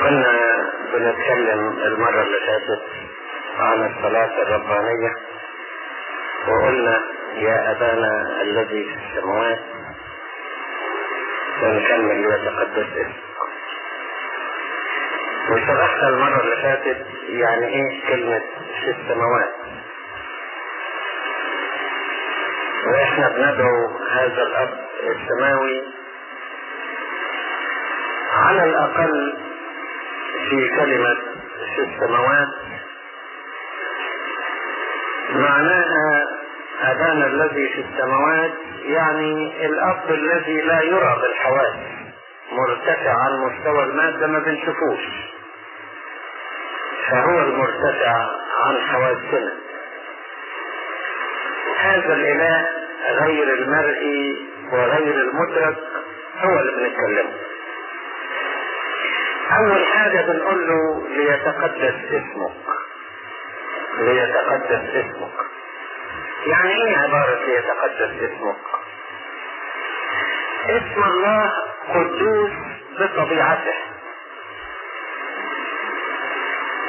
كنا بنتكلم المرة اللي فاتت عن الصلاة الربانية وقلنا يا أبانا الذي في السماوات ونكمل يتقدس اسمك. وشرحنا المرة اللي فاتت يعني إيه كلمة في السماوات؟ وإحنا بندعو هذا الأب السماوي على الأقل في كلمة في السماوات. معناها أبانا الذي في السماوات يعني الأب الذي لا يرى بالحواس مرتفع عن مستوى المادة ما بنشوفوش. فهو المرتفع عن حواسنا. هذا الإله غير المرئي وغير المدرك هو اللي بنتكلمه. أول حاجة بنقول له ليتقدس اسمك. ليتقدس اسمك. يعني إيه عبارة ليتقدس اسمك؟ اسم الله قدوس بطبيعته.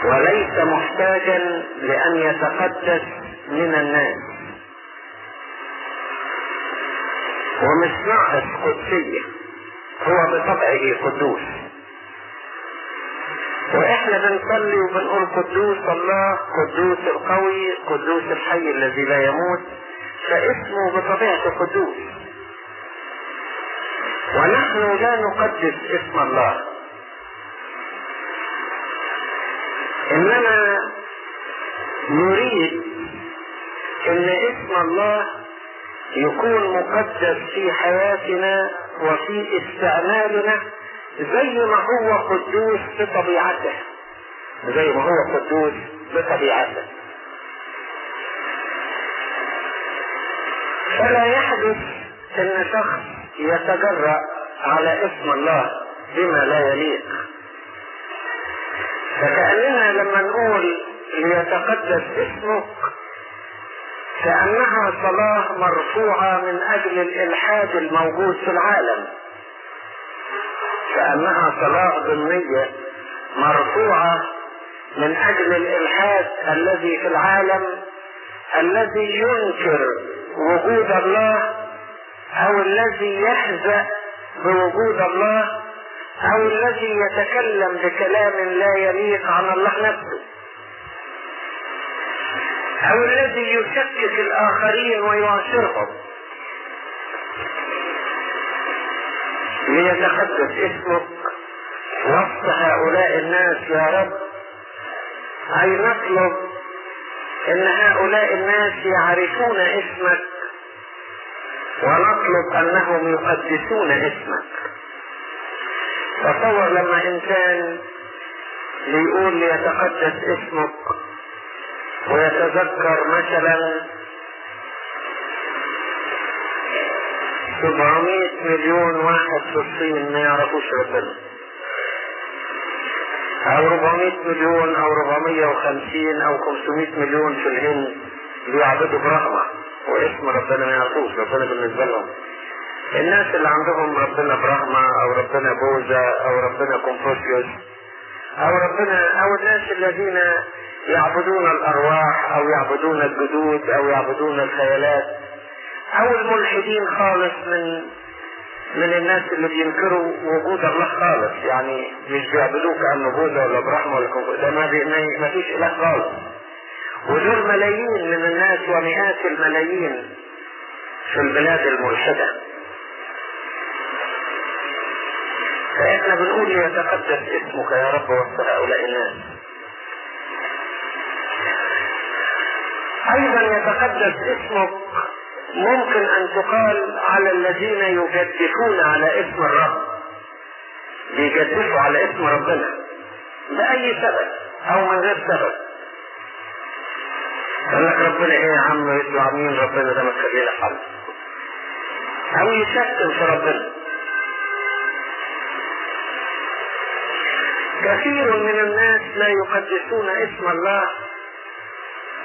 وليس محتاجا لأن يتقدس من الناس. ومش ناقص قدسية هو بطبعه قدوس. وإحنا بنصلي وبنقول قدوس الله قدوس القوي قدوس الحي الذي لا يموت فاسمه بطبيعته قدوس. ونحن لا نقدس اسم الله. انما نريد إن اسم الله يكون مقدس في حياتنا وفي استعمالنا زي ما هو قدوس بطبيعته زي ما هو قدوس بطبيعته فلا يحدث إن شخص يتجرأ على اسم الله بما لا يليق. فكأننا لما نقول ليتقدس اسمك كأنها صلاة مرفوعة من أجل الإلحاد الموجود في العالم. كأنها صلاة ضمنية مرفوعة من أجل الإلحاد الذي في العالم الذي ينكر وجود الله أو الذي يحزأ بوجود الله أو الذي يتكلم بكلام لا يليق عن الله نفسه. أو الذي يشكك الآخرين ويعاشرهم. ليتقدس اسمك وسط هؤلاء الناس يا رب. أي نطلب إن هؤلاء الناس يعرفون اسمك ونطلب أنهم يقدسون اسمك. تصور لما إنسان بيقول ليتقدس اسمك ويتذكر مثلا 700 مليون واحد في الصين ما يعرفوش ربنا. أو 400 مليون أو 450 أو 500 مليون في الهند بيعبدوا برهمة واسم ربنا ما يعرفوش ربنا بالنسبة لهم. الناس اللي عندهم ربنا برهمة أو ربنا بوذا أو ربنا كونفوشيوس أو ربنا أو الناس الذين يعبدون الأرواح أو يعبدون الجدود أو يعبدون الخيالات. أو الملحدين خالص من من الناس اللي بينكروا وجود الله خالص. يعني مش بيعبدوه كانه بوذا ولا برهمة ولا كونفوشيوس ده ما, فيش إله خالص. ودول ملايين من الناس ومئات الملايين في البلاد الملحدة. فإحنا بنقول يتقدس اسمك يا رب وسط هؤلاء الناس. أيضا يتقدس اسمك. ممكن أن تقال على الذين يجدفون على اسم الرب. بيجدفوا على اسم ربنا. بأي سبب؟ أو من غير سبب. قال لك ربنا إيه يا عم؟ يطلع مين ربنا ده؟ ما حل أو يشتم في ربنا. كثير من الناس لا يقدسون اسم الله.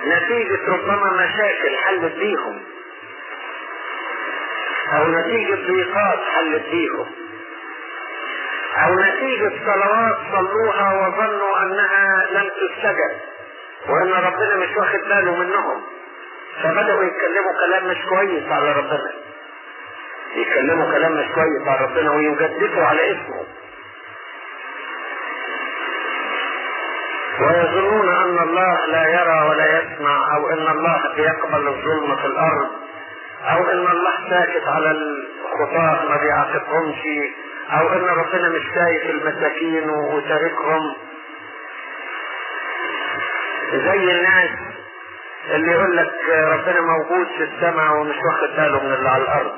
نتيجة ربما مشاكل حلت بيهم أو نتيجة ضيقات حلت بيهم أو نتيجة صلوات صلوها وظنوا أنها لم تستجب. وأن ربنا مش واخد باله منهم. فبدأوا يتكلموا كلام مش كويس على ربنا. يتكلموا كلام مش كويس على ربنا ويجدفوا على اسمه. ويظنون أن الله لا يرى ولا يسمع أو إن الله بيقبل الظلم في الأرض أو إن الله ساكت على الخطاة ما بيعاقبهمش أو إن ربنا مش شايف المساكين وتاركهم. زي الناس اللي يقول لك ربنا موجود في السماء ومش واخد باله من اللي على الأرض.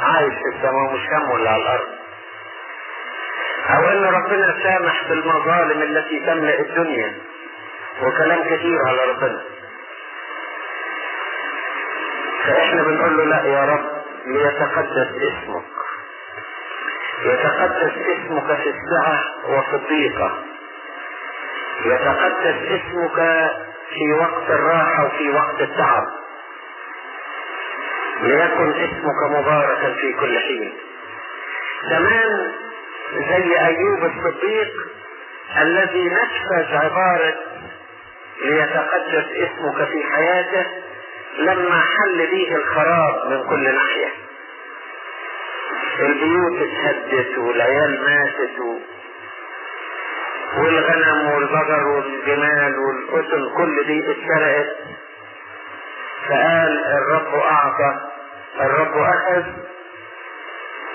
عايش في السماء ومش همه اللي على الأرض. أو إن ربنا سامح بالمظالم التي تملأ الدنيا. وكلام كثير على ربنا. فإحنا بنقول له لا يا رب ليتقدس اسمك. يتقدس اسمك في السعة وفي الضيقة. يتقدس اسمك في وقت الراحة وفي وقت التعب. ليكن اسمك مباركا في كل حين. كمان زي أيوب الصديق الذي نفذ عبارة ليتقدس اسمك في حياته لما حل به الخراب من كل ناحية البيوت اتهدت والعيال ماتت. والغنم والبقر والجمال والأسن كل دي اتسرقت فقال الرب أعطى الرب أخذ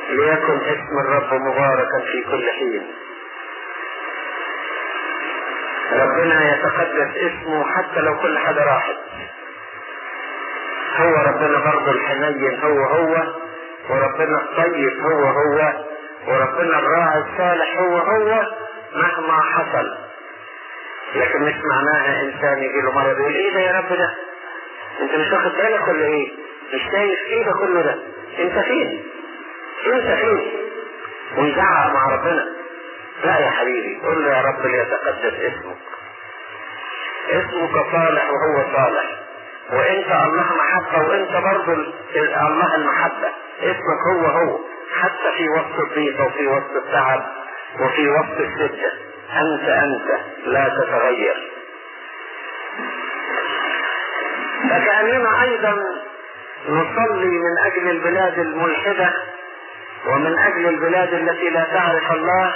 ليكن اسم الرب مباركا في كل حين ربنا يتقدس اسمه حتى لو كل حاجة راحت. هو ربنا برضه الحنين هو هو. وربنا الطيب هو هو. وربنا الراعي الصالح هو هو. مهما حصل. لكن مش معناها إنسان يجي له مرض يقول إيه ده يا رب ده أنت مش واخد بالك ولا إيه؟ مش شايف إيه ده كله ده؟ أنت فين؟ أنت فين؟ ويزعق مع ربنا. لا يا حبيبي قل يا رب ليتقدس اسمك. اسمك صالح وهو صالح. وإنت الله محبة وإنت برضه الله المحبة. اسمك هو هو حتى في وسط الضيق وفي وسط التعب وفي وسط الشدة. أنت أنت لا تتغير. فكأننا أيضا نصلي من أجل البلاد الملحدة ومن أجل البلاد التي لا تعرف الله.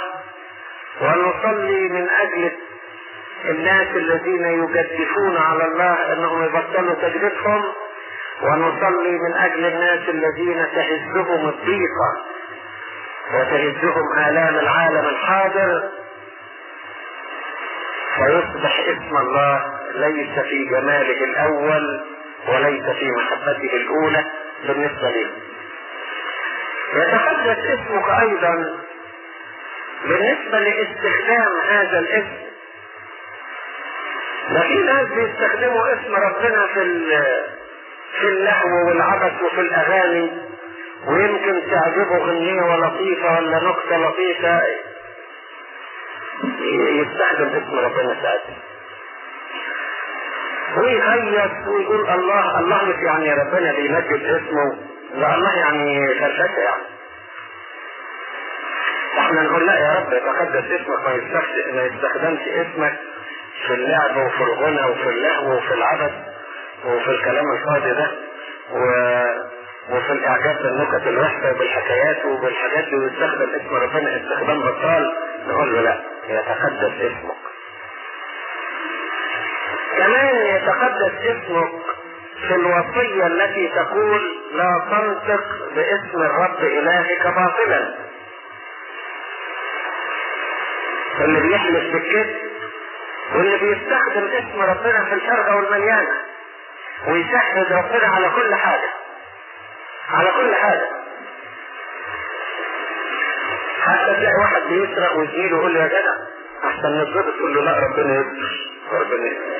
ونصلي من أجل الناس الذين يجدفون على الله أنهم يبطلوا تجديفهم ونصلي من أجل الناس الذين تهزهم الضيقة وتهزهم آلام العالم الحاضر. فيصبح اسم الله ليس في جماله الأول وليس في محبته الأولى بالنسبة لي. يتحدث اسمك أيضا بالنسبة لاستخدام هذا الاسم. ده في ناس بيستخدموا اسم ربنا في في اللهو والعبث وفي الأغاني ويمكن تعجبه غنية لطيفة ولا نكتة لطيفة. يستخدم اسم ربنا ساعتها. ويهيص ويقول الله الله يعني ربنا بيمجد اسمه ده الله يعني فرشته يعني. إحنا نقول لا يا رب يتقدس اسمك ما يستخدمش اسمك في اللعب وفي الغنى وفي اللهو وفي العبث وفي الكلام الفاضي ده و... وفي الإعجاب بالنكت الوحشة وبالحكايات وبالحاجات دي ويستخدم اسم ربنا استخدام بطال نقول له لا يتقدس اسمك. كمان يتقدس اسمك في الوصية التي تقول لا تنطق باسم الرب إلهك باطلا. اللي بيحلف بالكذب واللي بيستخدم اسم ربنا في الفرقة والمليانة ويشهد ربنا على كل حاجة. على كل حاجة. حتى تلاقي واحد بيسرق وزميله يقول له يا جدع أحسن نضرب تقول له لا ربنا يستر ربنا يستر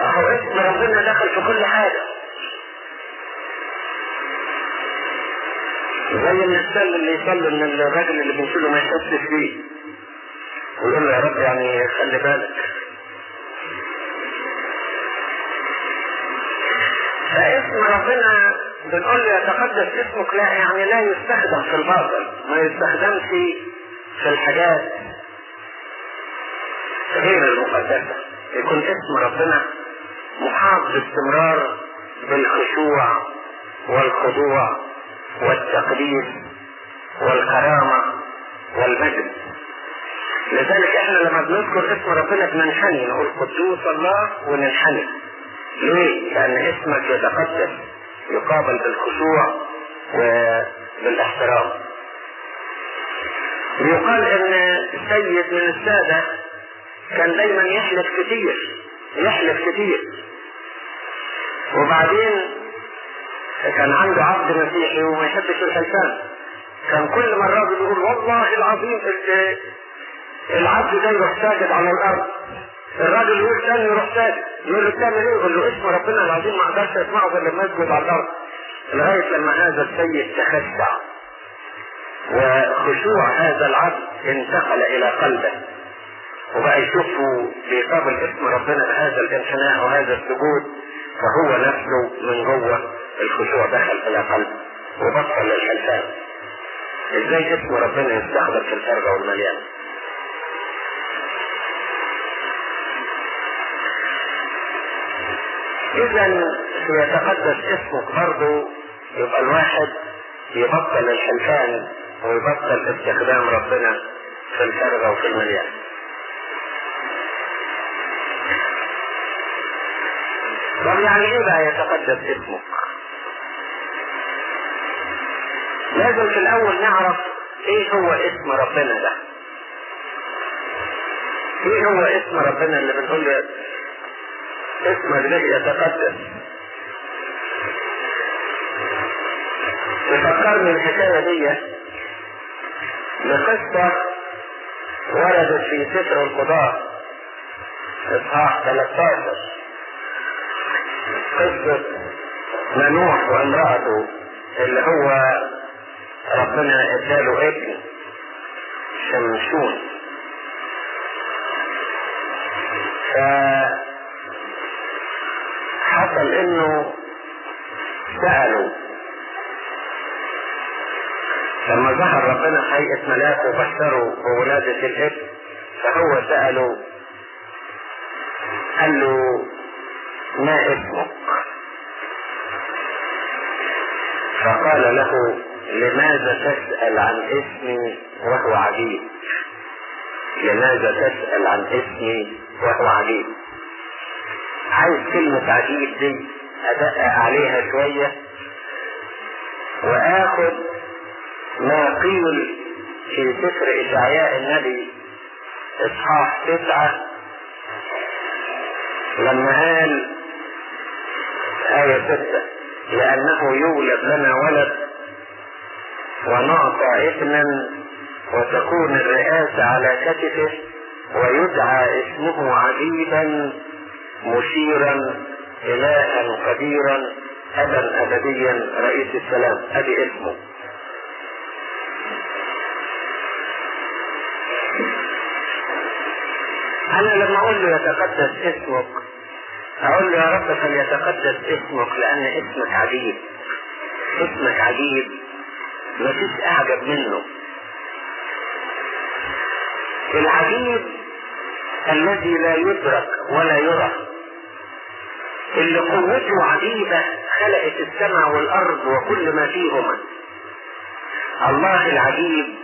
أهو اسم ربنا دخل في كل حاجة. زي المثال اللي يصلي من الراجل اللي بنشيله ما يحسش فيه. ويقول له يا رب يعني خلي بالك. فاسم ربنا بنقول له يتقدس اسمك لا يعني لا يستخدم في الباطل ما يستخدمش في الحاجات غير المقدسة. يكون اسم ربنا محاط باستمرار بالخشوع والخضوع. والتقديس والكرامة والمجد لذلك إحنا لما بنذكر اسم ربنا بننحني نقول قدوس الله وننحني. ليه؟ لأن اسمك يتقدس يقابل بالخشوع وبالاحترام. يقال إن سيد من السادة كان دايما يحلف كتير يحلف كتير. وبعدين كان عنده عبد مسيحي وما يحبش الحلفان كان كل مرة بيقول والله العظيم العبد ده يروح ساجد على الأرض. الراجل يقول تاني يروح ساجد. يقول له تعمل إيه؟ يقول له اسم ربنا العظيم ما أقدرش أسمعه غير لما اسجد على الأرض. لغاية لما هذا السيد تخشع وخشوع هذا العبد انتقل إلى قلبه. وبقى يشوفه بيقابل اسم ربنا بهذا الانحناء وهذا السجود. فهو نفسه من جوه الخشوع دخل إلى قلبه وبطل الحلفان. إزاي اسم ربنا يستخدم في الفرقه والمليان؟ اذا يتقدس اسمك برضه يبقى الواحد يبطل الحلفان ويبطل استخدام ربنا في الفرغة وفي المليان. طب يعني إيه بقى يتقدس اسمك لازم في الأول نعرف إيه هو اسم ربنا ده. إيه هو اسم ربنا اللي بنقول له اسمك ده يتقدس يفكرني الحكاية دي بقصة وردت في سفر القضاء إصحاح 13 قصة منوح وامرأته اللي هو ربنا اداله ابن شمشون. فحصل انه سألوا. لما ظهر ربنا هيئة ملاك وبشره بولادة الابن فهو سأله قال له ما اسمك؟ فقال له لماذا تسأل عن اسمي وهو عجيب؟ لماذا تسأل عن اسمي وهو عجيب؟ عايز كلمة عجيب دي أدقق عليها شوية وآخد ما قيل في سفر إشعياء النبي إصحاح تسعة لما قال آية ستة. لأنه يولد لنا ولد ونعطى ابنا وتكون الرئاسة على كتفه ويدعى اسمه عجيبا مشيرا إلها قديرا أبا أبديا رئيس السلام. أدي اسمه. أنا لما أقول له يتقدس اسمك أقول له يا رب فليتقدس اسمك لأن اسمك عجيب. اسمك عجيب. مفيش أعجب منه. العجيب الذي لا يدرك ولا يرى. اللي قوته عجيبة خلقت السماء والأرض وكل ما فيهما. الله العجيب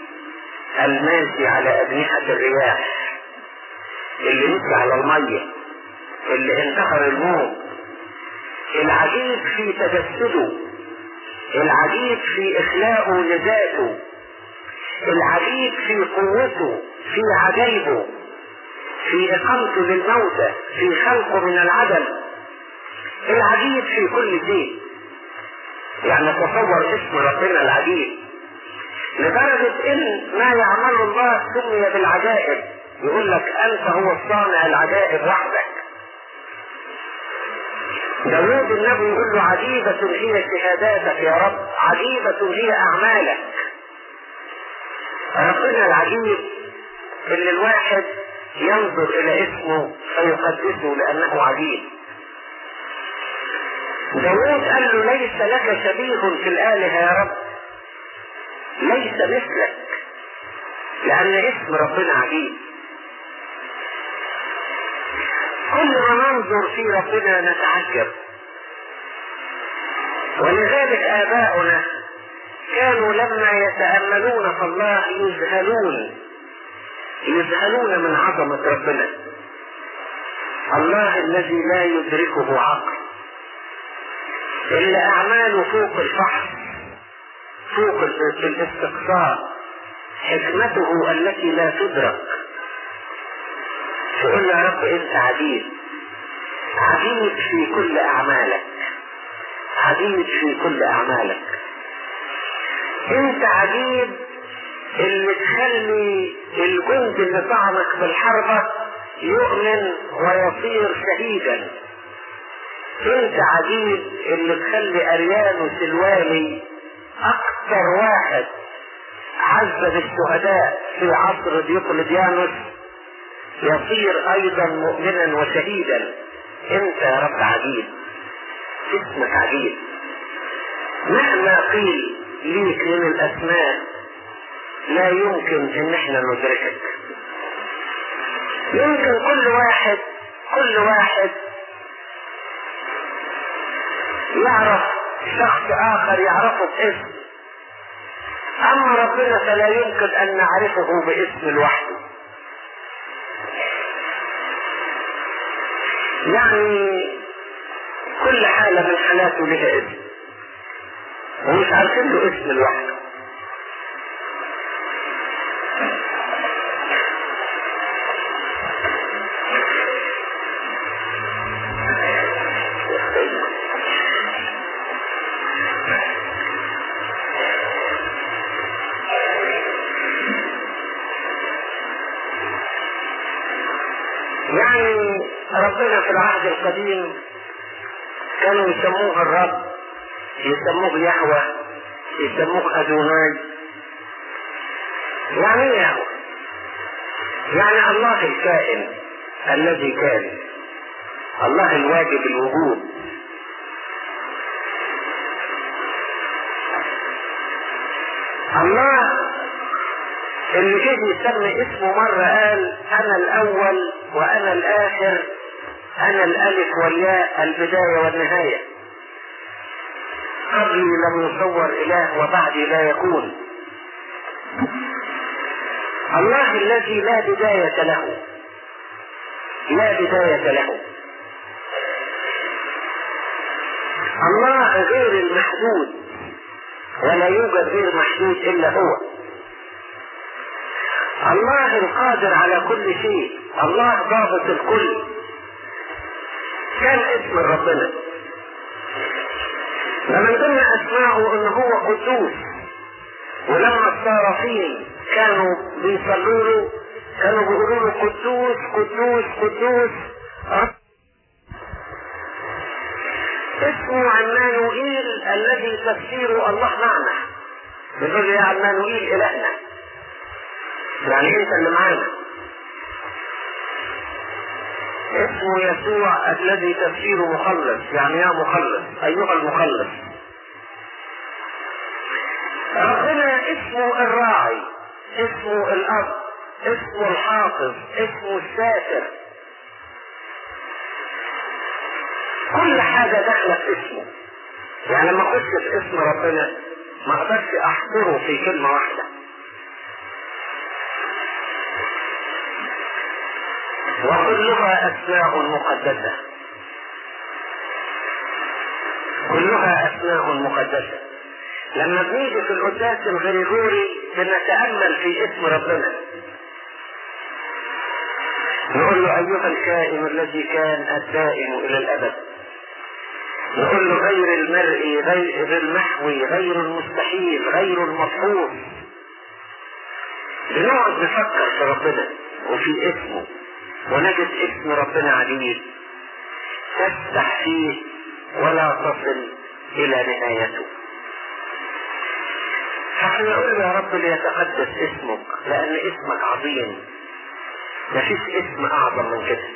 الماشي على أجنحة الرياح اللي مشي على المية. اللي انتحر الموت العجيب في تجسده. العجيب في اخلاقه لذاته. العجيب في قوته في عجيبه. في إقامته للموتى في خلقه من العدم. العجيب في كل شيء. يعني تصور اسم ربنا العجيب. لدرجة إن ما يعمله الله سمي بالعجائب. يقول لك أنت هو الصانع العجائب وحدك. داود النبي يقول له عجيبة هي شهاداتك يا رب عجيبة هي أعمالك. ربنا العجيب اللي الواحد ينظر إلى اسمه فيقدسه لأنه عجيب. داوود قال له ليس لك شبيه في الآلهة يا رب. ليس مثلك لأن اسم ربنا عجيب. كل ما ننظر في ربنا نتعجب. ولذلك آباؤنا كانوا لما يتأملون في الله يذهلون يذهلون من عظمة ربنا. الله الذي لا يدركه عقل. اللي أعماله فوق الفحص فوق الاستقصاء حكمته التي لا تدرك. تقول يا رب انت عبيد عبيد في كل أعمالك. عبيد في كل أعمالك. انت عبيد اللي تخلي الجند اللي طعنك في الحربة يؤمن ويصير شهيدا. انت عبيد اللي تخلي اريانوس الوالي أكثر واحد. عذب الشهداء في عصر ديوقلديانوس يصير أيضا مؤمنا وشهيدا. أنت يا رب عجيب اسمك عجيب. مهما قيل ليك من الأسماء لا يمكن أن إحنا ندركك. يمكن كل واحد كل واحد يعرف شخص آخر يعرفه باسم أما ربنا فلا يمكن أن نعرفه باسم لوحده يعني كل حالة من حالاته لها اسم ومش عارفين له اسم لوحده كانوا يسموه الرب يسموه يهوى يسموه أدوناي. يعني إيه يعني الله الكائن الذي كان الله الواجب الوجود. الله اللي جه يسمي اسمه مرة قال أنا الأول وأنا الآخر. أنا الألف والياء البداية والنهاية. قبلي لم يصور إله وبعدي لا يكون. الله الذي لا بداية له. لا بداية له. الله غير المحدود ولا يوجد غير محدود إلا هو. الله القادر على كل شيء. الله ضابط الكل. كان اسم ربنا. ومن ضمن أسماءه ان هو قدوس. ولما الصارفين كانوا بيصلوا له كانوا بيقولوا له قدوس قدوس قدوس. اسمه عمانوئيل الذي تفسيره الله معنا بيقول يا عمانوئيل إلهنا. يعني أنت اللي معانا. اسمه يسوع الذي تفسيره مخلص. يعني يا مخلص أيها المخلص. ربنا اسمه الراعي اسمه الأب اسمه الحافظ اسمه الساتر كل حاجة داخلة في اسمه. يعني لما اخش في اسم ربنا ما أقدرش احصره في كلمة واحدة. وكلها أسماء مقدسة. كلها أسماء مقدسة. لما بنيجي في القداس الغريغوري بنتأمل في اسم ربنا. نقول له أيها الكائن الذي كان الدائم إلى الأبد. نقول له غير المرئي غير المحوي غير المستحيل غير المفروض بنقعد نفكر في ربنا وفي اسمه. ونجد اسم ربنا عجيب تفتح فيه ولا تصل إلى نهايته. فاحنا نقول يا رب ليتقدس اسمك لأن اسمك عظيم. مفيش اسم أعظم من كده.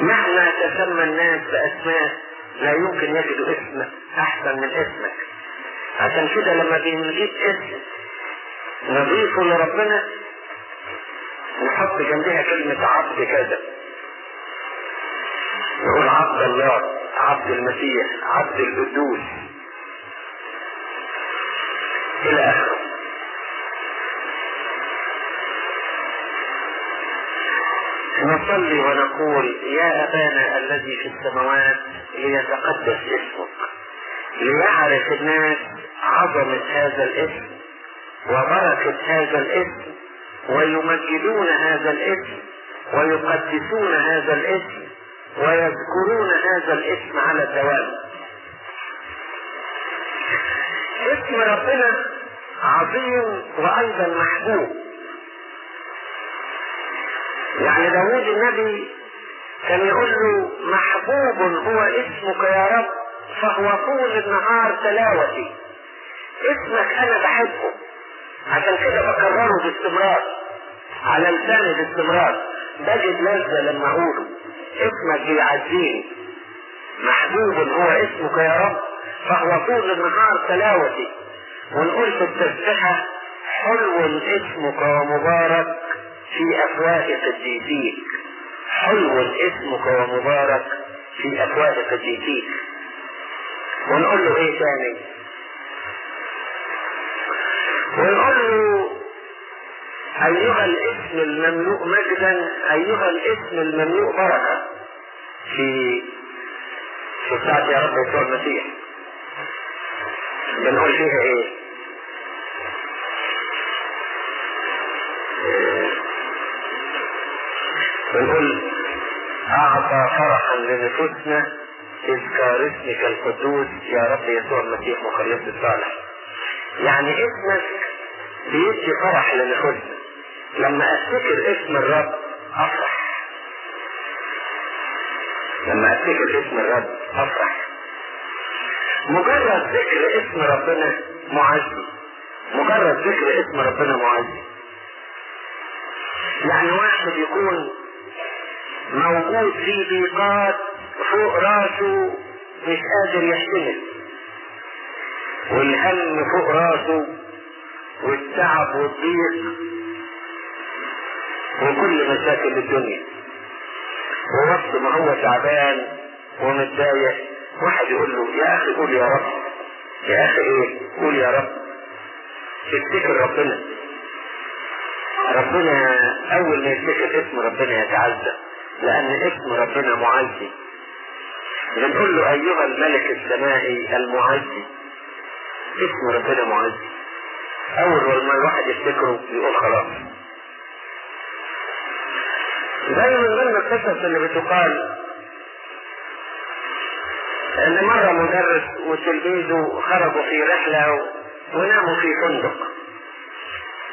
مهما تسمى الناس بأسماء لا يمكن يجدوا اسم أحسن من اسمك. عشان كده لما بنجيب اسم نضيفه لربنا نحط جنبها كلمة عبد كذا. نقول عبد الله عبد المسيح عبد القدوس. إلى آخره. نصلي ونقول يا أبانا الذي في السماوات ليتقدس اسمك. ليعرف الناس عظمة هذا الاسم وبركة هذا الاسم ويمجدون هذا الاسم ويقدسون هذا الاسم ويذكرون هذا الاسم على الدوام. اسم ربنا عظيم وأيضا محبوب. يعني داود النبي كان يقول له محبوب هو اسمك يا رب فهو طول النهار تلاوتي. اسمك أنا بحبه. عشان كده بكرره باستمرار. على لساني باستمرار. بجد لذة لما اقوله اسمك بيعزيني محبوب هو اسمك يا رب. فهو طول النهار تلاوتي. ونقول في التسبيحة حلو اسمك ومبارك في افواه قديسيك حلو اسمك ومبارك في افواه قديسيك ونقول له إيه تاني؟ ونقول له أيها الاسم المملوء مجدا أيها الاسم المملوء بركه في في ساعة يا رب يسوع المسيح. بنقول فيها إيه؟ بنقول أعطى فرحا لنفوسنا اذكار اسمك القدوس يا رب يسوع المسيح مخلص الصالح. يعني اسمك بيدي فرح لنفوسنا لما أفتكر اسم الرب أفرح. لما أفتكر اسم الرب أفرح. مجرد ذكر اسم ربنا معزي. مجرد ذكر اسم ربنا معزي. يعني واحد يكون موجود في ضيقات فوق راسه مش قادر يحتمل. والهم فوق راسه والتعب والضيق وكل مشاكل الدنيا. ووقت ما هو تعبان ومتضايق واحد يقول له يا أخي قول يا رب. يا أخي إيه؟ قول يا رب. تفتكر ربنا. ربنا أول ما يفتكر اسم ربنا يتعزى لأن اسم ربنا معزي. بنقول له أيها الملك السمائي المعزي. اسم ربنا معزي. أول ما الواحد يفتكره يقول خلاص زي من ضمن القصص اللي بتقال؟ إن مرة مدرس وتلميذه خرجوا في رحلة وناموا في فندق.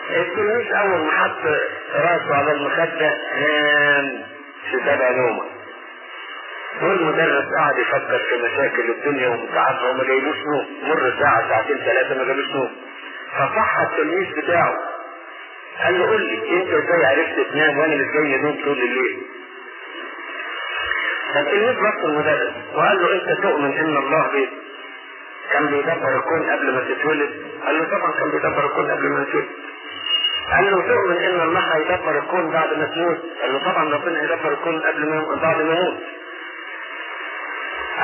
التلميذ أول ما حط راسه على المخدة نام في سبع نومة. والمدرس قعد يفكر في مشاكل الدنيا ومتعبها وما جايبوش نوم مر ساعة ساعتين ثلاثة ما جابوش نوم فصح التلميذ بتاعه. قال له قول لي انت إزاي عرفت تنام وأنا جاي نوم طول الليل؟ فالتلميذ بص المدرس وقال له انت تؤمن ان الله بيت كان بيدبر الكون قبل ما تتولد. قال له طبعا كان بيدبر الكون قبل ما تتولد. قال له تؤمن ان الله هيدبر الكون بعد ما تموت؟ قال له طبعا ربنا هيدبر الكون قبل ما بعد ما يموت.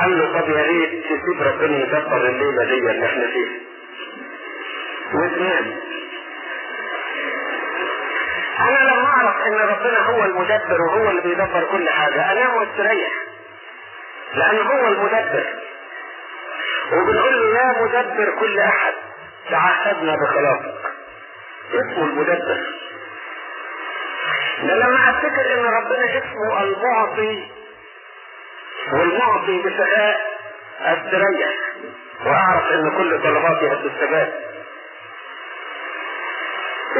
قال له طب يا ريت تسيب ربنا يدبر الليلة دي اللي إحنا فيها. وتنام أنا لما أعرف إن ربنا هو المدبر وهو اللي بيدبر كل حاجة. انام واستريح لأن هو المدبر. وبنقول له يا مدبر كل أحد. تعهدنا بخلاصك اسمه المدبر. ده لما أفتكر إن ربنا اسمه المعطي والمعطي بسخاء أستريح. وأعرف إن كل طلباتي هتستجاب.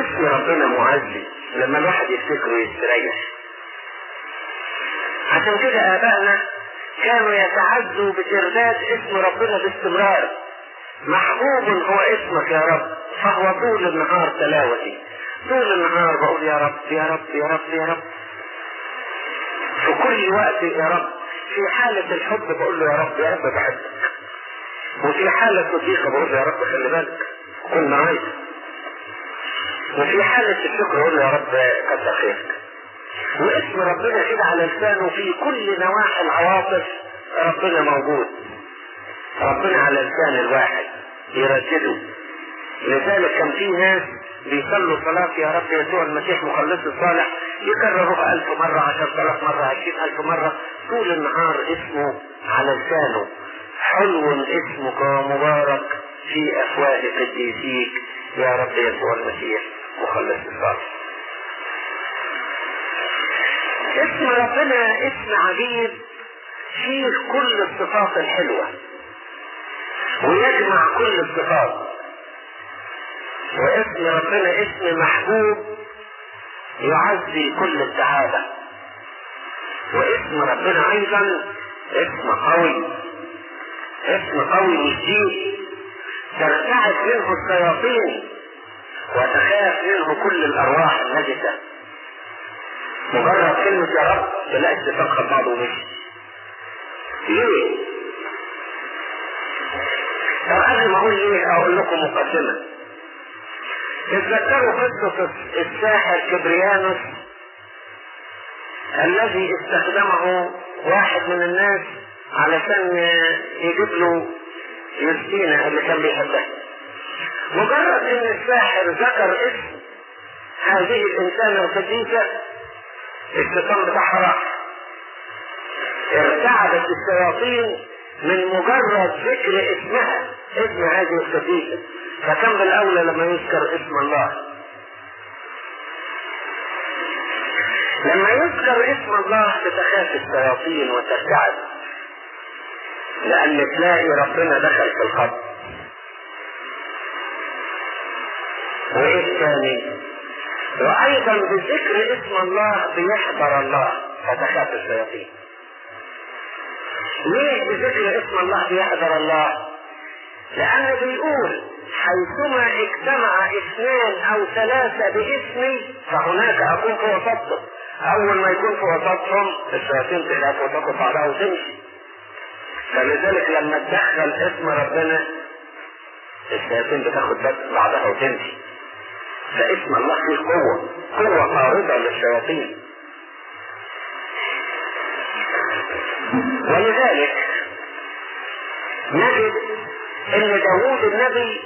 اسم ربنا معزي لما الواحد يفتكره يستريح عشان كده آبائنا كانوا يتعزوا بترداد اسم ربنا باستمرار. محبوب هو اسمك يا رب فهو طول النهار تلاوتي. طول النهار بقول يا رب يا رب يا رب يا رب. في كل وقت يا رب في حالة الحب بقول له يا رب يا رب بحبك وفي حالة الضيقة بقول له يا رب خلي بالك كن معايا. وفي حالة الشكر بقول له يا رب كتر خيرك واسم ربنا كده على لسانه في كل نواحي العواطف ربنا موجود. ربنا على لسان الواحد يردده. لذلك كان في ناس بيصلوا صلاة يا رب يسوع المسيح مخلص الصالح يكرروها ألف مرة عشر آلاف مرة عشرين ألف مرة. طول النهار اسمه على لسانه. حلو اسمك ومبارك في أفواه قديسيك يا رب يسوع المسيح. مخلص الصالح اسم ربنا اسم عجيب فيه كل الصفات الحلوة ويجمع كل الصفات. واسم ربنا اسم محبوب يعزي كل السعادة. واسم ربنا أيضا اسم قوي. اسم قوي مشديد ترتعد منه الشياطين. وتخاف منه كل الأرواح النجسة. مجرد كلمة يا رب تلاقي اتفاق بعض ومشي ليه؟ طب قبل ما أقول ليه أقول لكم مقدمة. تتذكروا قصة الساحر كبريانوس الذي استخدمه واحد من الناس علشان يجيب له يوستينا اللي كان بيحبها. مجرد إن الساحر ذكر اسم هذه الإنسانة القديسة الشيطان بتاعها ارتعدت الشياطين من مجرد ذكر اسمها اسم هذه القديسة. فكم بالأولى لما يذكر اسم الله؟ لما يذكر اسم الله تتخاف الشياطين وترتعد. لأن تلاقي ربنا دخل في الخط وإيه الثاني؟ وأيضا بذكر اسم الله بيحضر الله. فتخاف الشياطين. ليه بذكر اسم الله بيحضر الله؟ لأنه بيقول حيثما اجتمع اثنان أو ثلاثة باسمي فهناك أكون في وسطهم. أول ما يكون في وسطهم الشياطين تخاف وتقف بعضها وتمشي. فلذلك لما تدخل اسم ربنا الشياطين بتاخد بعضها وتمشي. فاسم الله فيه قوة. قوة طاردة للشياطين. ولذلك نجد إن داوود النبي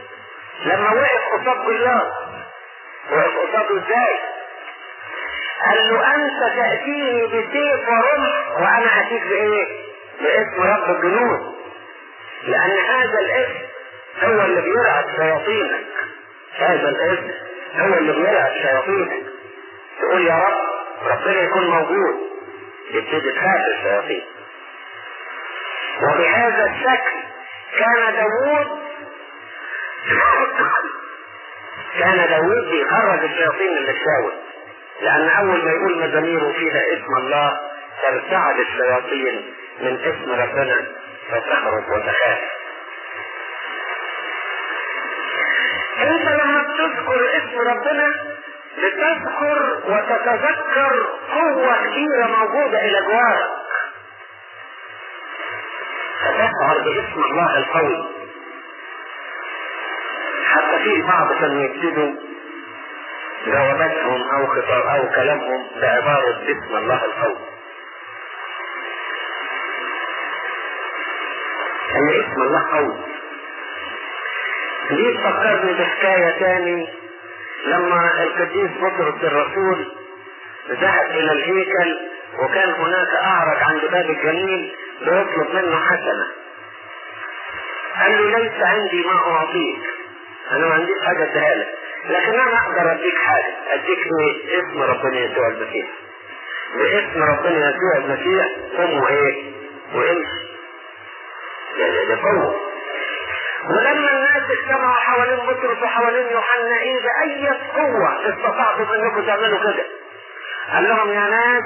لما وقف قصاد جلاد وقف قصاده إزاي قال له أنت تأتيني بسيف ورمح وأنا أتيك بإيه؟ باسم رب الجنود. لأن هذا الاسم هو اللي بيرعب شياطينك. هذا الاسم. هو اللي بيرعب شياطينك تقول يا رب ربنا يكون موجود يبتدي تخاف الشياطين وبهذا الشكل كان داوود كان داوود بيخرج الشياطين اللي تشاور لأن أول ما يقول مزاميره فيها اسم الله ترتعد الشياطين من اسم ربنا فتخرج وتخاف. انت لما بتذكر اسم ربنا بتذكر وتتذكر قوة كبيرة موجودة إلى جوارك فتشعر باسم الله القوي. حتى في بعض كانوا يكتبوا جواباتهم أو خطاب أو كلامهم بعبارة باسم الله القوي. ان اسم الله قوي. دي تفكرني بحكاية تاني؟ لما القديس بطرس الرسول ذهب إلى الهيكل وكان هناك أعرج عند باب الجميل بيطلب منه حسنة. قال له ليس عندي ما أعطيك. أنا ما عنديش حاجة أديها لك. لكن أنا أقدر أديك حاجة. أديك اسم ربنا يسوع المسيح. باسم ربنا يسوع المسيح قم وايه وامشي. ده قوة ولما الناس اجتمعوا حوالين بطرس وحوالين يوحنا إيه بأي قوة استطعتم انكم تعملوا كده. قال لهم يا ناس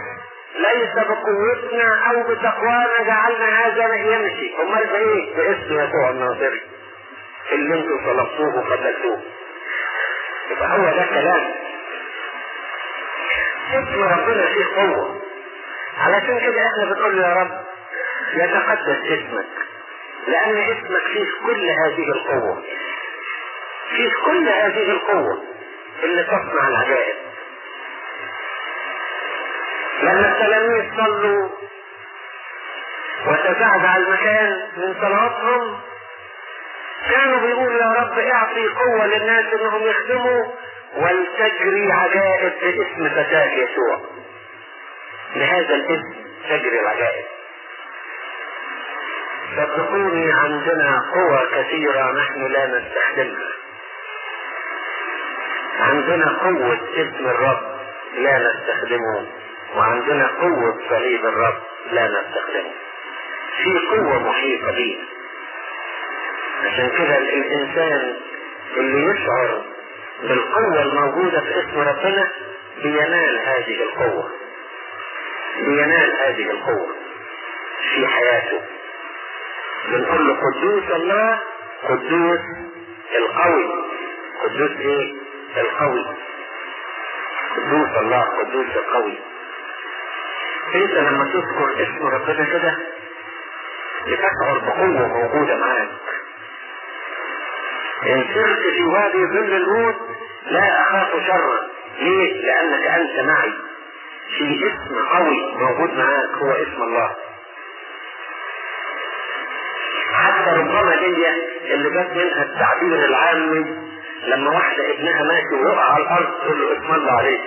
ليس بقوتنا أو بتقوانا جعلنا هذا يمشي امال بايه باسم يسوع الناصري اللي أنتم طلبتوه وقتلتوه يبقى هو ده كلام. اسم ربنا فيه قوة. علشان كده إحنا بنقول يا رب يتقدس اسمك لأن اسمك فيه كل هذه القوة. فيه كل هذه القوة اللي تصنع العجائب. لما التلاميذ صلوا وتزعزع المكان من صلاتهم كانوا بيقولوا يا رب اعطي قوة للناس إنهم يخدموا ولتجري عجائب باسم فتاة يسوع. لهذا الاسم تجري العجائب. صدقوني عندنا قوى كثيرة نحن لا نستخدمها عندنا قوة اسم الرب لا نستخدمه وعندنا قوة صليب الرب لا نستخدمه. في قوة محيطة بينا. عشان كده الإنسان اللي يشعر بالقوة الموجودة في اسم ربنا بينال هذه القوة. بينال هذه القوة في حياته. بنقول له قدوس الله قدوس القوي. قدوس إيه؟ القوي. قدوس الله قدوس القوي. انت لما تذكر اسم ربنا كده؟ بتشعر بقوة موجودة معاك. إن سرت في وادي ظل الموت لا أخاف شرا. ليه؟ لأنك أنت معي. في اسم قوي موجود معاك هو اسم الله. ربما دي اللي جت منها التعبير العامي لما واحدة ابنها ماشي ويقع على الأرض تقول له اسم الله عليك.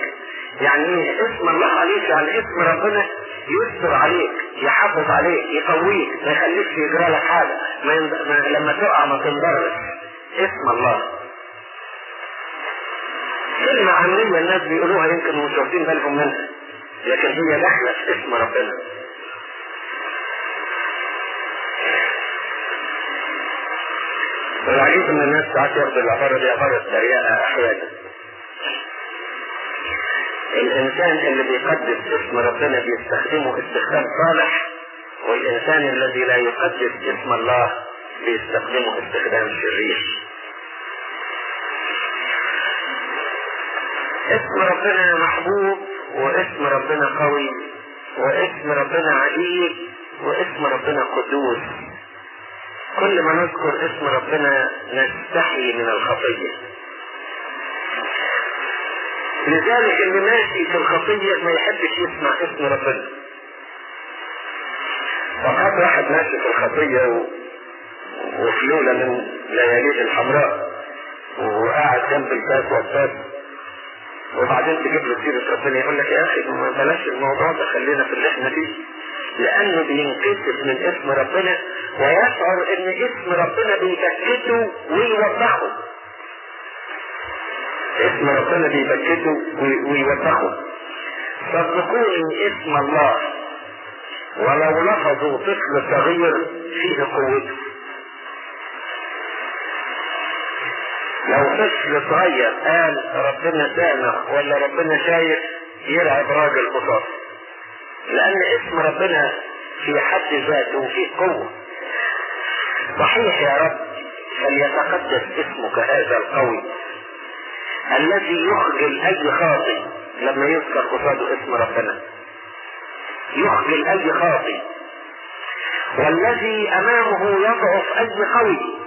يعني إيه؟ اسم الله عليك يعني اسم ربنا يستر عليك يحافظ عليك يقويك ما يخليكش يجرى لك حاجة ما. ما... لما تقع ما تنضرش. اسم الله. كلمة عامية الناس بيقولوها يمكن مش واخدين بالهم منها لكن هي داخلة في اسم ربنا. والعجيب أن الناس ساعات ياخدوا دي عبارة تريقة أحيانا. الإنسان اللي بيقدس اسم ربنا بيستخدمه استخدام صالح والإنسان الذي لا يقدس اسم الله بيستخدمه استخدام شرير. اسم ربنا محبوب واسم ربنا قوي واسم ربنا عجيب واسم ربنا قدوس. كل ما نذكر اسم ربنا نستحي من الخطية. لذلك اللي ماشي في الخطية ما يحبش يسمع اسم ربنا. فقط واحد ماشي في الخطية و... وفي من لياليه الحمراء وقاعد جنب الكاس والكاس وبعدين تجيب له سيرة ربنا يقول لك يا ما بلاش الموضوع ده خلينا في اللي إحنا فيه لأنه بينكسف من اسم ربنا ويشعر إن اسم ربنا بيبكته ويوضحه. اسم ربنا بيبكته ويوضحه. صدقوني اسم الله ولو لحظوا طفل صغير فيه قوته لو طفل صغير قال ربنا سامع ولا ربنا شايف يرعب راجل قصاص لأن اسم ربنا في حد ذاته فيه قوة. صحيح يا رب فليتقدس اسمك هذا القوي الذي يخجل أي خاطئ لما يذكر قصاده اسم ربنا. يخجل أي خاطئ. والذي أمامه يضعف أي قوي.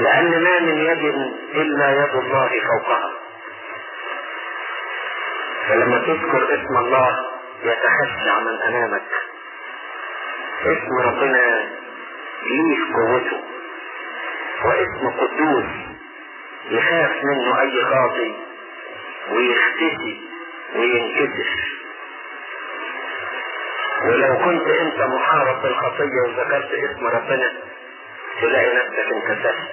لأن ما من يد إلا يد الله فوقها. فلما تذكر اسم الله يتخشع من أمامك. اسم ربنا ليه قوته. واسم قدوس يخاف منه أي خاطي ويختفي وينكسر. ولو كنت أنت محارب بالخطية وذكرت اسم ربنا تلاقي نفسك انكسرت.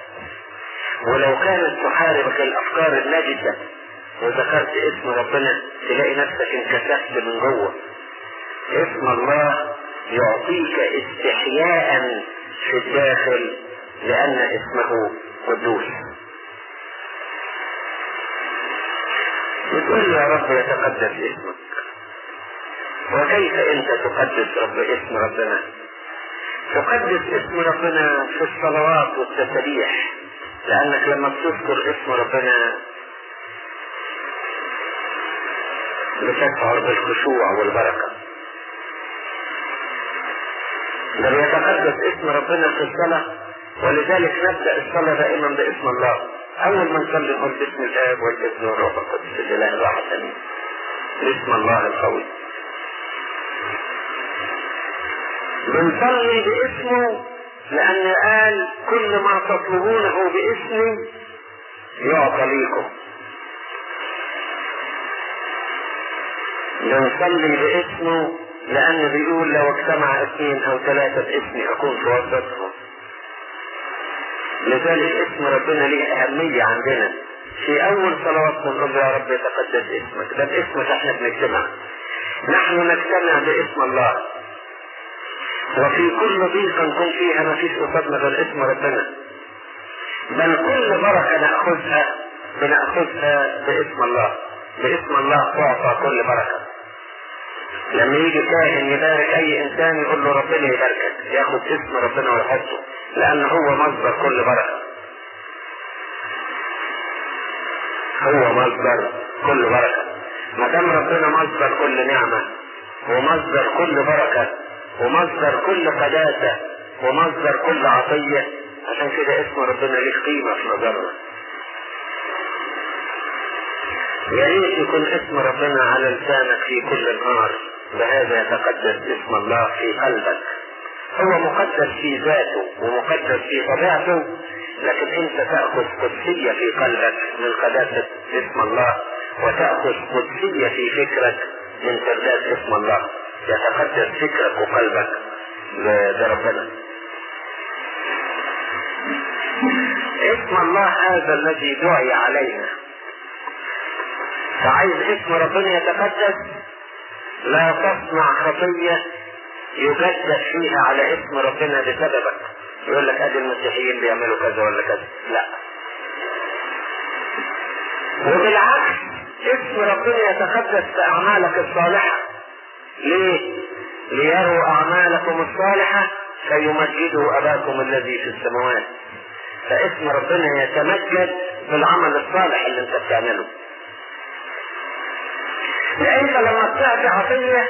ولو كانت تحاربك الأفكار النجسة وذكرت اسم ربنا تلاقي نفسك انكسرت من جوه. اسم الله يعطيك استحياء في الداخل لأن اسمه قدوس. بتقول يا رب يتقدس اسمك. وكيف أنت تقدس رب اسم ربنا؟ تقدس اسم ربنا في الصلوات والتسبيح لأنك لما بتذكر اسم ربنا بتشعر بالخشوع والبركة. ده بيتقدس اسم ربنا في الصلاة ولذلك نبدأ الصلاة دائما باسم الله. أول ما نصلي نقول باسم الآب والابن والروح القدس الإله الواحد آمين باسم الله القوي. بنصلي باسمه لأن قال كل ما تطلبونه باسمي يعطى ليكم. بنصلي باسمه لأن بيقول لو اجتمع اثنين أو ثلاثة باسمي أكون في وسطهم لذلك اسم ربنا ليه أهمية عندنا. في أول صلواتنا نقول يا رب يتقدس اسمك. ده باسمك إحنا بنجتمع. نحن نجتمع باسم الله. وفي كل ضيقة نكون فيها ما فيش قصادنا غير اسم ربنا. بل كل بركة نأخذها بنأخذها باسم الله. باسم الله تعطى كل بركة. لما يجي كاهن يبارك أي إنسان يقول له ربنا يباركك ياخد اسم ربنا ويحطه لأن هو مصدر كل بركة. هو مصدر كل بركة. ما دام ربنا مصدر كل نعمة ومصدر كل بركة ومصدر كل قداسة ومصدر كل عطية عشان كده اسم ربنا ليه قيمة في نظرنا يا ريت يكون اسم ربنا على لسانك في كل النهار بهذا يتقدس اسم الله في قلبك. هو مقدس في ذاته ومقدس في طبيعته لكن انت تأخذ قدسية في قلبك من قداسة اسم الله وتأخذ قدسية في فكرك من ترداد اسم الله. يتقدس فكرك وقلبك. بربنا اسم الله هذا الذي دعي علينا فعايز اسم ربنا يتقدس لا تصنع خطية يجدد فيها على اسم ربنا بسببك. يقول لك أدي المسيحيين بيعملوا كذا ولا كذا. لا. وبالعكس اسم ربنا يتقدس في اعمالك الصالحة. ليه؟ ليروا أعمالكم الصالحة فيمجدوا أباكم الذي في السماوات. فاسم ربنا يتمجد بالعمل الصالح اللي انت بتعمله. لانت لما بتعطي عطية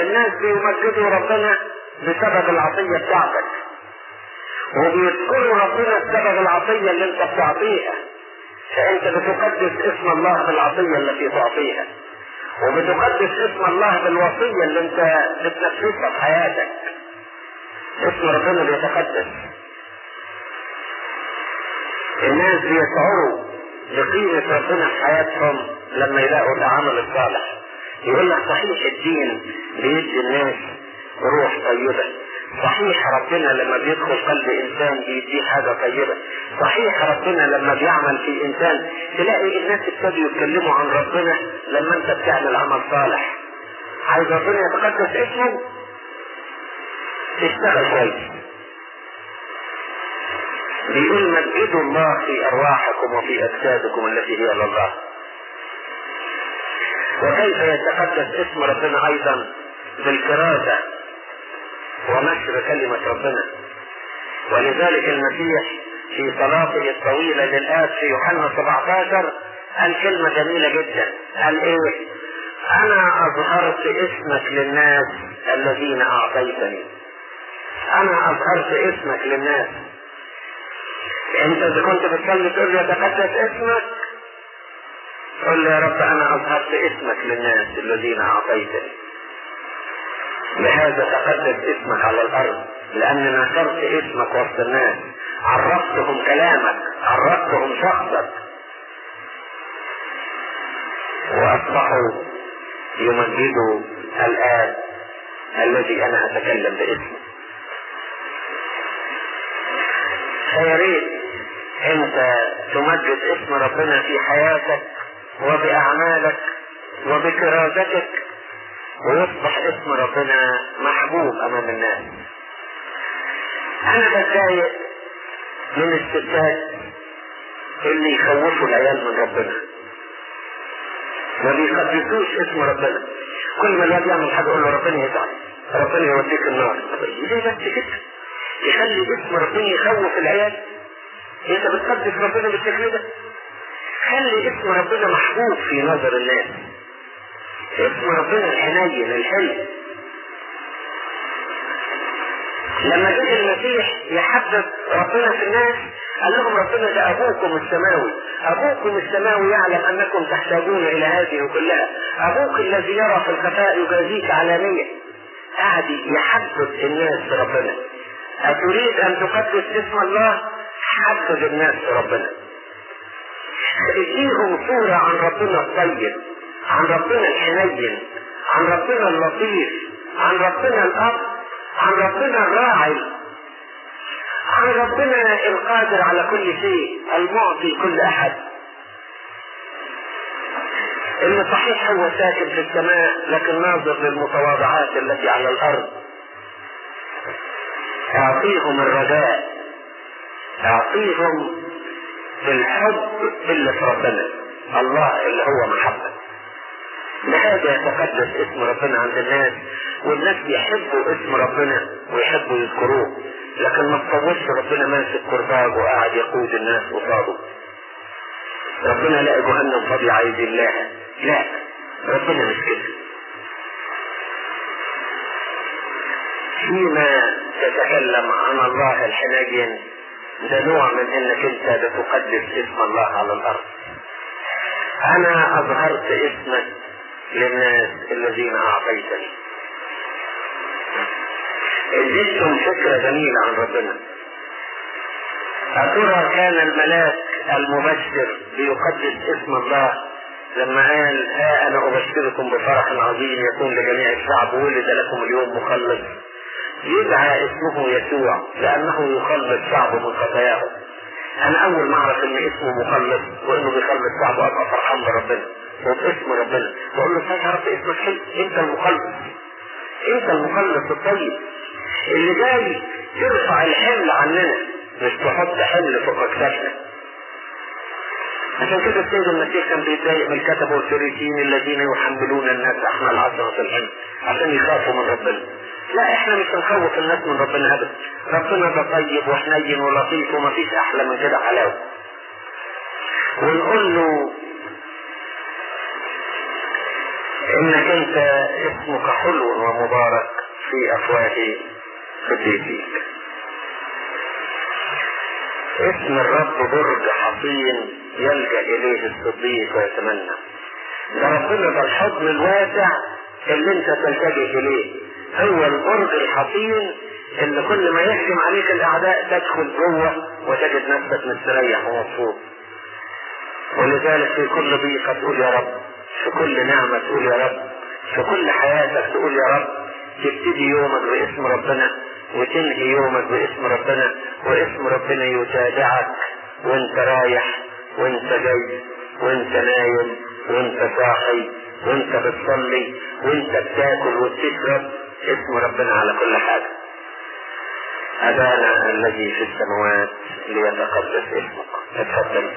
الناس بيمجدوا ربنا بسبب العطية بتاعتك. وبيذكروا ربنا بسبب العطية اللي انت بتعطيها. فانت بتقدس اسم الله بالعطية التي تعطيها. وبتقدس اسم الله بالوصية اللي انت بتنفذها في حياتك. اسم ربنا بيتقدس. الناس بيشعروا بقيمة ربنا في حياتهم. لما يلاقوا العمل الصالح يقول لك صحيح الدين بيدي الناس روح طيبة. صحيح ربنا لما بيدخل قلب إنسان بيديه حاجة طيبة. صحيح ربنا لما بيعمل في إنسان تلاقي الناس ابتدوا يتكلموا عن ربنا لما أنت بتعمل عمل صالح. عايز ربنا يتقدس اسمه؟ تشتغل كويس. بيقول مجدوا الله في أرواحكم وفي أجسادكم التي هي لله. وكيف يتقدس اسم ربنا أيضا بالكراسة ونشر كلمة ربنا؟ ولذلك المسيح في صلاته الطويلة للآب في يوحنا 17 قال كلمة جميلة جدا. قال إيه؟ أنا أظهرت اسمك للناس الذين أعطيتني. أنا أظهرت اسمك للناس. انت إذا كنت بتصلي تقول يتقدس اسمك قل يا رب أنا أظهرت اسمك للناس الذين أعطيتني. لهذا تقدس اسمك على الأرض لأن نشرت اسمك وسط الناس. عرفتهم كلامك عرفتهم شخصك. وأصبحوا يمجدوا الاب الذي أنا أتكلم باسمه. فيا ريت أنت تمجد اسم ربنا في حياتك وبأعمالك وبكرازتك ويصبح اسم ربنا محبوب أمام الناس. أنا بتضايق من الستات اللي يخوفوا العيال من ربنا ما بيقدسوش اسم ربنا. كل ما الواد يعمل حاجة يقول له ربنا يزعل ربنا يوديك النار. ليه بس كده؟ يخلي اسم ربنا يخوف العيال. انت بتقدس ربنا بالشكل ده؟ خلي اسم ربنا محبوب في نظر الناس. اسم ربنا الحنين الحلو لما جه المسيح يحبب ربنا في الناس قال لهم ربنا ده أبوكم السماوي. أبوكم السماوي يعلم أنكم تحتاجون إلى هذه كلها. أبوك الذي يرى في الخفاء يجازيك علانية. قاعد يحبب الناس ربنا. أتريد أن تقدس اسم الله؟ حبب الناس ربنا. اديهم صورة عن ربنا الطيب عن ربنا الحنين عن ربنا اللطيف عن ربنا الأب عن ربنا الراعي عن ربنا القادر على كل شيء المعطي كل أحد. اللي صحيح هو ساكن في السماء لكن ناظر للمتواضعات التي على الأرض. أعطيهم الرجاء أعطيهم الحب اللي في ربنا الله اللي هو محبة. لهذا يتقدس اسم ربنا عند الناس والناس بيحبوا اسم ربنا ويحبوا يذكروه لكن ما تصورش ربنا ماسك كرباج وقاعد يقود الناس قصاده. ربنا لا جهنم فاضي عايز الله لا ربنا مش كده. فيما تتكلم عن الله الحنين ده نوع من إنك أنت بتقدس اسم الله على الأرض. أنا أظهرت اسمك للناس الذين أعطيتني. اديتهم فكرة جميلة عن ربنا. أترى كان الملاك المبشر بيقدس اسم الله؟ لما قال ها أنا أبشركم بفرح عظيم يكون لجميع الشعب ولد لكم اليوم مخلص. يدعى اسمه يسوع لأنه يخلص شعبه من خطاياهم أنا أول ما أعرف إن اسمه مخلص وإنه بيخلص شعبه أبقى فرحان بربنا. وباسم ربنا. بقول له يا رب اسمك حلو أنت المخلص أنت المخلص الطيب. اللي جاي ترفع الحمل عننا. مش تحط حمل فوق اكتافنا عشان كده السيد المسيح كان بيتضايق من الكتبة والفريسيين الذين يحملون الناس احمال عظمة الحمل عشان يخافوا من ربنا. لا إحنا مش هنخوف الناس من ربنا. ابدا ربنا ده طيب وحنين ولطيف ومفيش أحلى من كده حلاوة. ونقول له إنك أنت اسمك حلو ومبارك في أفواه قديسيك اسم الرب برج حصين يلجأ إليه الصديق ويتمنى. ده ربنا ده الحضن الواسع اللي أنت تلتجئ إليه. هو البرج الحصين اللي كل ما يهجم عليك الأعداء تدخل جوه وتجد نفسك مستريح ومبسوط. ولذلك في كل ضيقة تقول يا رب في كل نعمة تقول يا رب في كل حياتك تقول يا رب تبتدي يومك باسم ربنا وتنهي يومك باسم ربنا واسم ربنا يتابعك وانت رايح وانت جاي وانت نايم وانت صاحي وانت بتصلي وانت بتاكل وبتشرب اسم ربنا على كل حاجة أبانا الذي في السماوات ليتقدس اسمك. اتفضل